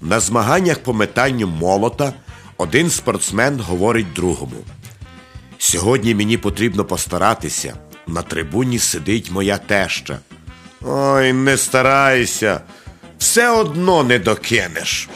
На змаганнях по метанню молота один спортсмен говорить другому. Сьогодні мені потрібно постаратися. На трибуні сидить моя теща. Ой, не старайся, все одно не докинеш.